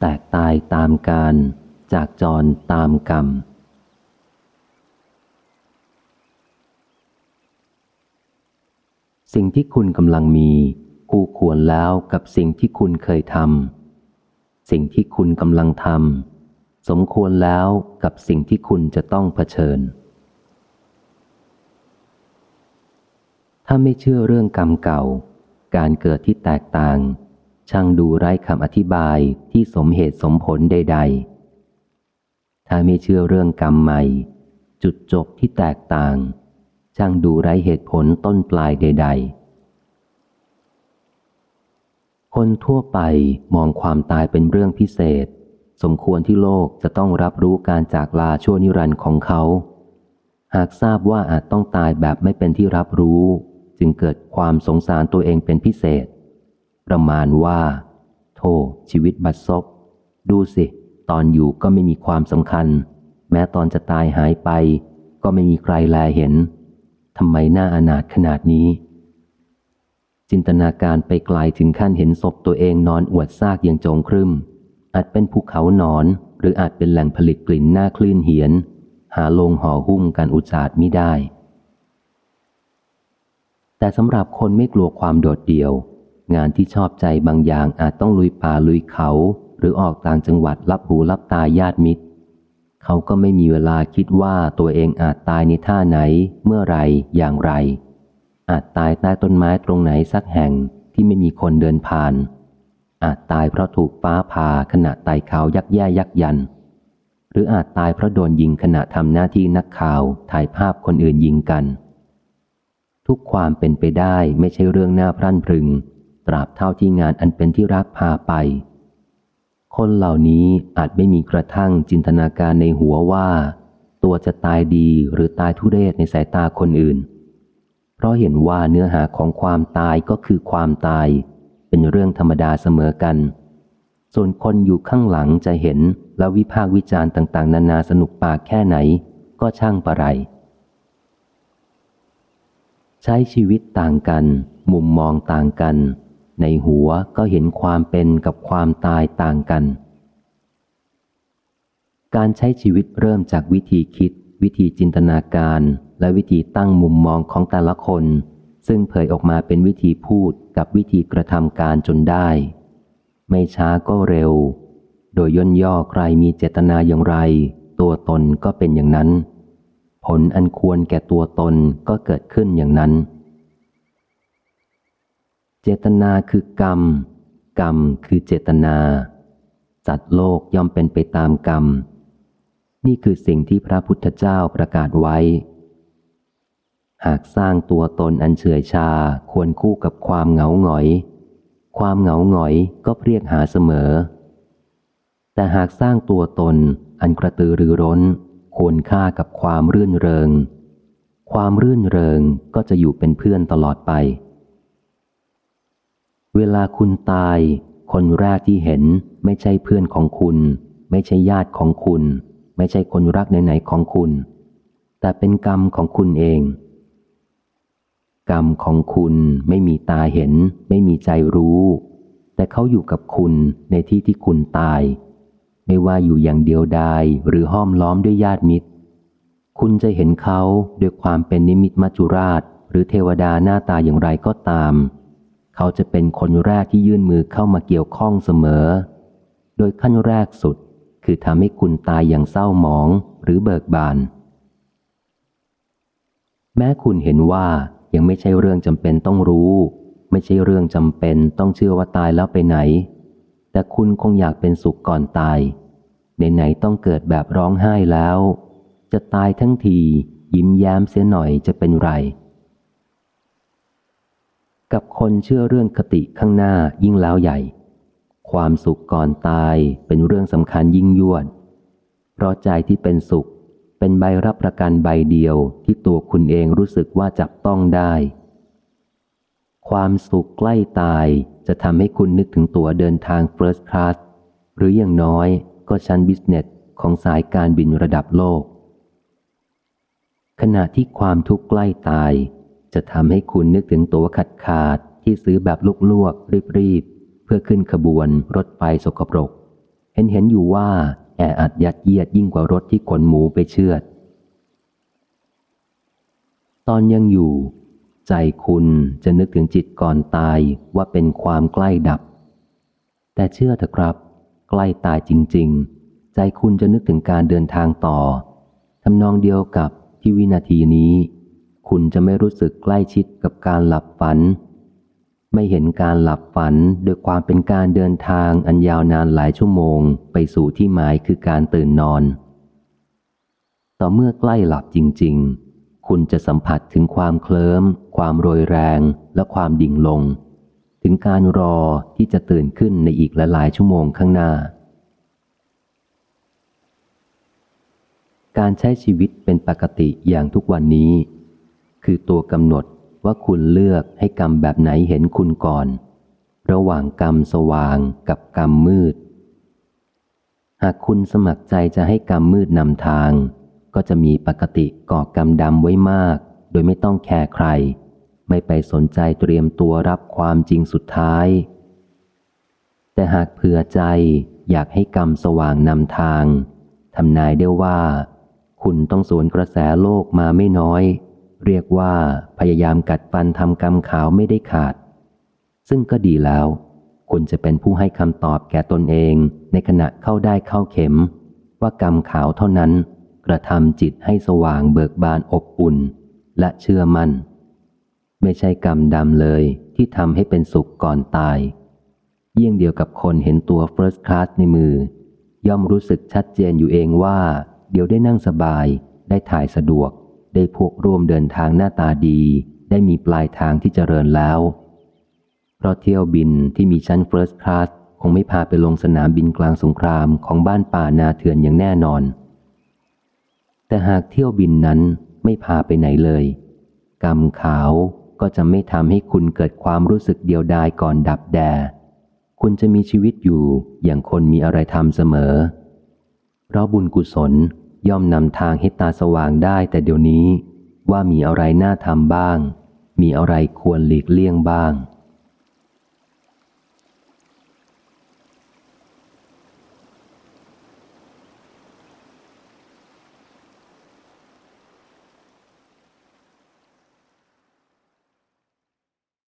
แตกตายตามการ จากจรตามกรรม สิ่งที่คุณกำลังมีคู่ควรแล้วกับสิ่งที่คุณเคยทำสิ่งที่คุณกำลังทำสมควรแล้วกับสิ่งที่คุณจะต้องเผชิญ ถ้าไม่เชื่อเรื่องกรรมเก่า การเกิดที่แตกต่าง ช่างดูไร้คำอธิบายที่สมเหตุสมผลใด ๆ ถ้าไม่เชื่อเรื่องกรรมใหม่ จุดจบที่แตกต่าง ช่างดูไร้เหตุผลต้นปลายใด ๆ คนทั่วไปมองความตายเป็นเรื่องพิเศษ สมควรที่โลกจะต้องรับรู้การจากลาชั่วนิรันดร์ของเขา หากทราบว่าอาจต้องตายแบบไม่เป็นที่รับรู้ จึงเกิดความสงสารตัวเองเป็นพิเศษ ประมาณว่า โทชีวิตบัดซบดูสิ ตอนอยู่ก็ไม่มีความสำคัญ แม้ตอนจะตายหายไป ก็ไม่มีใครแลเห็นทำไมหน้าอนาถขนาดนี้ จินตนาการไปไกลถึงขั้นเห็นศพตัวเองนอนอวดซากอย่างโจงครึมอาจเป็นภูเขานอน หรืออาจเป็นแหล่งผลิตกลิ่นหน้าคลื่นเหียน หาลงห่อหุ้มการอุจาดมิได้ แต่สำหรับคนไม่กลัวความโดดเดี่ยว งานที่ชอบใจบางอย่างอาจต้องลุยป่าลุยเขา หรือออกต่างจังหวัดรับหูรับตาญาติมิตร เขาก็ไม่มีเวลาคิดว่าตัวเองอาจตายในท่าไหน เมื่อไรอย่างไร อาจตายใต้ต้นไม้ตรงไหนสักแห่งที่ไม่มีคนเดินผ่าน อาจตายเพราะถูกฟ้าผ่าขณะไต่เขายักแย่ยักยัน หรืออาจตายเพราะโดนยิงขณะทำหน้าที่นักข่าวถ่ายภาพคนอื่นยิงกัน ทุกความเป็นไปได้ไม่ใช่เรื่องน่าพรั่นพรึง ตราบเท่าที่งานอันเป็นที่รักพาไป คนเหล่านี้อาจไม่มีกระทั่งจินตนาการในหัวว่า ตัวจะตายดีหรือตายทุเรศในสายตาคนอื่น เพราะเห็นว่าเนื้อหาของความตายก็คือความตาย เป็นเรื่องธรรมดาเสมอกัน ส่วนคนอยู่ข้างหลังจะเห็นและวิพากษ์วิจารณ์ต่าง ๆ นานาสนุกปากแค่ไหน ก็ช่างประไรใช้ชีวิตต่างกัน มุมมองต่างกัน ในหัวก็เห็นความเป็นกับความตายต่างกัน การใช้ชีวิตเริ่มจากวิธีคิด วิธีจินตนาการ และวิธีตั้งมุมมองของแต่ละคน ซึ่งเผยออกมาเป็นวิธีพูดกับวิธีกระทำการจนได้ ไม่ช้าก็เร็ว โดยย่นย่อใครมีเจตนาอย่างไร ตัวตนก็เป็นอย่างนั้น ผลอันควรแก่ตัวตนก็เกิดขึ้นอย่างนั้น เจตนาคือกรรม กรรมคือเจตนาสัตว์โลกย่อมเป็นไปตามกรรม นี่คือสิ่งที่พระพุทธเจ้าประกาศไว้ หากสร้างตัวตนอันเฉื่อยชาควรคู่กับความเหงาหงอย ความเหงาหงอยก็เรียกหาเสมอ แต่หากสร้างตัวตนอันกระตือรือร้น ควรค่ากับความรื่นเริง ความรื่นเริงก็จะอยู่เป็นเพื่อนตลอดไป เวลาคุณตาย คนแรกที่เห็นไม่ใช่เพื่อนของคุณ ไม่ใช่ญาติของคุณ ไม่ใช่คนรักไหนๆของคุณ แต่เป็นกรรมของคุณเอง กรรมของคุณไม่มีตาเห็น ไม่มีใจรู้ แต่เขาอยู่กับคุณในที่ที่คุณตาย ไม่ว่าอยู่อย่างเดียวดายหรือห้อมล้อมด้วยญาติมิตร คุณจะเห็นเขาด้วยความเป็นนิมิตมัจจุราช หรือเทวดาหน้าตาอย่างไรก็ตาม เขาจะเป็นคนแรกที่ยื่นมือเข้ามาเกี่ยวข้องเสมอ โดยขั้นแรกสุดคือทำให้คุณตายอย่างเศร้าหมองหรือเบิกบาน แม้คุณเห็นว่ายังไม่ใช่เรื่องจำเป็นต้องรู้ ไม่ใช่เรื่องจำเป็นต้องเชื่อว่าตายแล้วไปไหน แต่คุณคงอยากเป็นสุขก่อนตายไหนๆต้องเกิดแบบร้องไห้แล้ว จะตายทั้งทียิ้มแย้มเสียหน่อยจะเป็นไร กับคนเชื่อเรื่องคติข้างหน้ายิ่งแล้วใหญ่ ความสุขก่อนตายเป็นเรื่องสำคัญยิ่งยวด เพราะใจที่เป็นสุข เป็นใบรับประกันใบเดียวที่ตัวคุณเองรู้สึกว่าจับต้องได้ ความสุขใกล้ตายจะทำให้คุณนึกถึงตั๋วเดินทาง First Class หรืออย่างน้อยก็ชั้นบิสเนสของสายการบินระดับโลก ขณะที่ความทุกข์ใกล้ตาย จะทำให้คุณนึกถึงตัวขัดขาดที่ซื้อแบบลุกลวกรีบๆเพื่อขึ้นขบวนรถไฟสกปรก เห็นเห็นอยู่ว่าแออัดยัดเยียดยิ่งกว่ารถที่ขนหมูไปเชือด ตอนยังอยู่ ใจคุณจะนึกถึงจิตก่อนตายว่าเป็นความใกล้ดับ แต่เชื่อเถอะครับ ใกล้ตายจริง ๆ ใจคุณจะนึกถึงการเดินทางต่อทำนองเดียวกับที่วินาทีนี้ คุณจะไม่รู้สึกใกล้ชิดกับการหลับฝัน ไม่เห็นการหลับฝันโดยความเป็นการเดินทางอันยาวนานหลายชั่วโมง ไปสู่ที่หมายคือการตื่นนอน ต่อเมื่อใกล้หลับจริง ๆ คุณจะสัมผัสถึงความเคลิ้ม ความโรยแรงและความดิ่งลง ถึงการรอที่จะตื่นขึ้นในอีกหลายชั่วโมงข้างหน้าการใช้ชีวิตเป็นปกติอย่างทุกวันนี้ คือตัวกำหนดว่าคุณเลือกให้กรรมแบบไหนเห็นคุณก่อน ระหว่างกรรมสว่างกับกรรมมืด หากคุณสมัครใจจะให้กรรมมืดนำทาง ก็จะมีปกติก่อกรรมดำไว้มาก โดยไม่ต้องแคร์ใคร ไม่ไปสนใจเตรียมตัวรับความจริงสุดท้าย แต่หากเผื่อใจอยากให้กรรมสว่างนำทางทำนายได้ว่า คุณต้องสวนกระแสโลกมาไม่น้อย เรียกว่าพยายามกัดฟันทำกรรมขาวไม่ได้ขาด ซึ่งก็ดีแล้ว คุณจะเป็นผู้ให้คำตอบแก่ตนเองในขณะเข้าได้เข้าเข็ม ว่ากรรมขาวเท่านั้น กระทำจิตให้สว่างเบิกบานอบอุ่น และเชื่อมัน่น ไม่ใช่กรรมดำเลยที่ทำให้เป็นสุขก่อนตาย เยี่ยงเดียวกับคนเห็นตัว First Class ในมือ ย่อมรู้สึกชัดเจนอยู่เองว่า เดี๋ยวได้นั่งสบายได้ถ่ายสะดวก ได้พวกร่วมเดินทางหน้าตาดี ได้มีปลายทางที่เจริญแล้ว เพราะเที่ยวบินที่มีชั้น First Class คงไม่พาไปลงสนามบินกลางสงครามของบ้านป่านาเถื่อนอย่างแน่นอน แต่หากเที่ยวบินนั้นไม่พาไปไหนเลย กรรมขาวก็จะไม่ทำให้คุณเกิดความรู้สึกเดียวดายก่อนดับแด คุณจะมีชีวิตอยู่อย่างคนมีอะไรทำเสมอ เพราะบุญกุศล ย่อมนำทางให้ตาสว่างได้แต่เดี๋ยวนี้ว่ามีอะไรน่าทำบ้าง มีอะไรควรหลีกเลี่ยงบ้าง